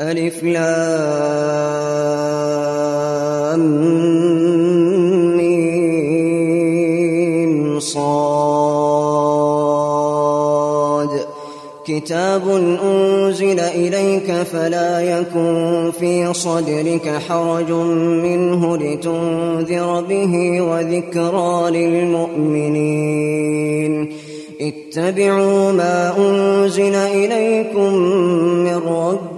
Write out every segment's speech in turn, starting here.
ألف لام صاد. كتاب أنزل إليك فلا يكن في صدرك حرج منه لتنذر به وذكرى للمؤمنين. اتبعوا ما أنزل إليكم من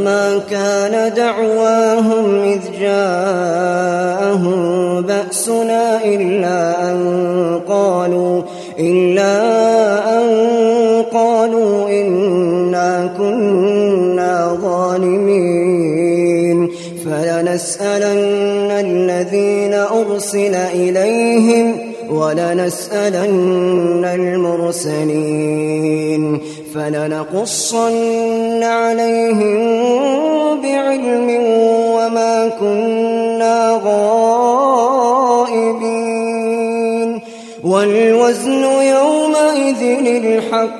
فما كان دعواهم إذ جاءهم بأسنا إلا أن قالوا إلا أن قالوا إنا كنا ظالمين فلنسألن الذين أرسل إليهم ولنسألن المرسلين فلنقصن عليهم بعلم وما كنا غائبين والوزن يومئذ الحق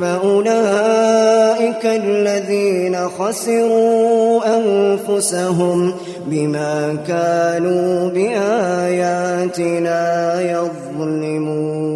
فأولئك الذين خسروا أنفسهم بما كانوا بآياتنا يظلمون.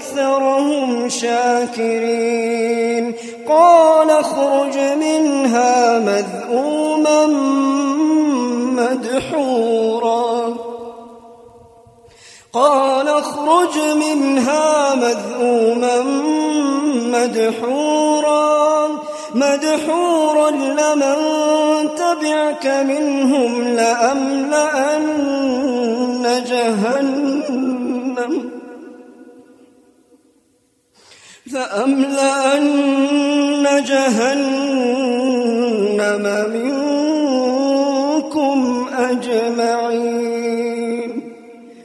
أكثرهم شاكرين. قال اخرج منها مذءوما مدحورا. قال اخرج منها مذءوما مدحورا. مدحورا لمن تبعك منهم لأملأن جهنم. لأملأن جهنم منكم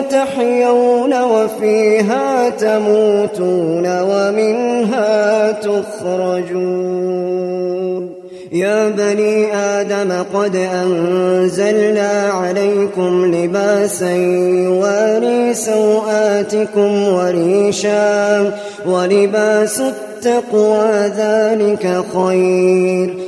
تحيون وفيها تموتون ومنها تخرجون. يا بني آدم قد أنزلنا عليكم لباسا يواري سوآتكم وريشا ولباس التقوى ذلك خير.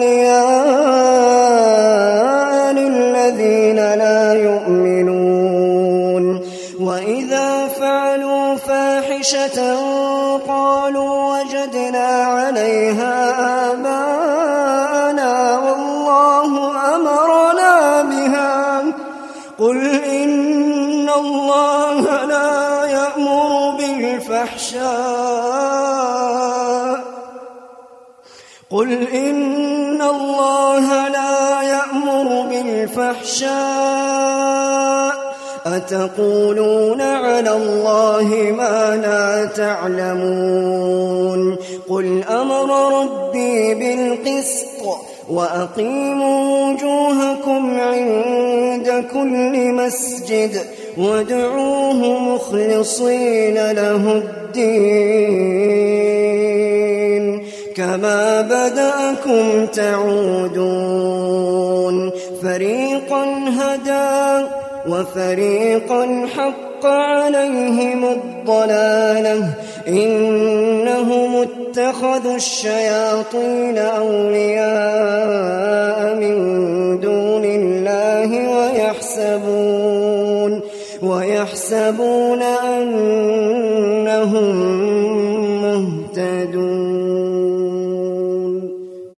قل إن الله لا يأمر بالفحشاء. قل إن الله لا يأمر بالفحشاء. أتقولون على الله ما لا تعلمون. قل أمر ربي بالقسط وأقيموا وجوهكم عند كل مسجد وادعوه مخلصين له الدين. كما بدأكم تعودون. فريقا وفريقا حق عليهم الضلالة. إنهم اتخذوا الشياطين أولياء من دون الله ويحسبون ويحسبون أنهم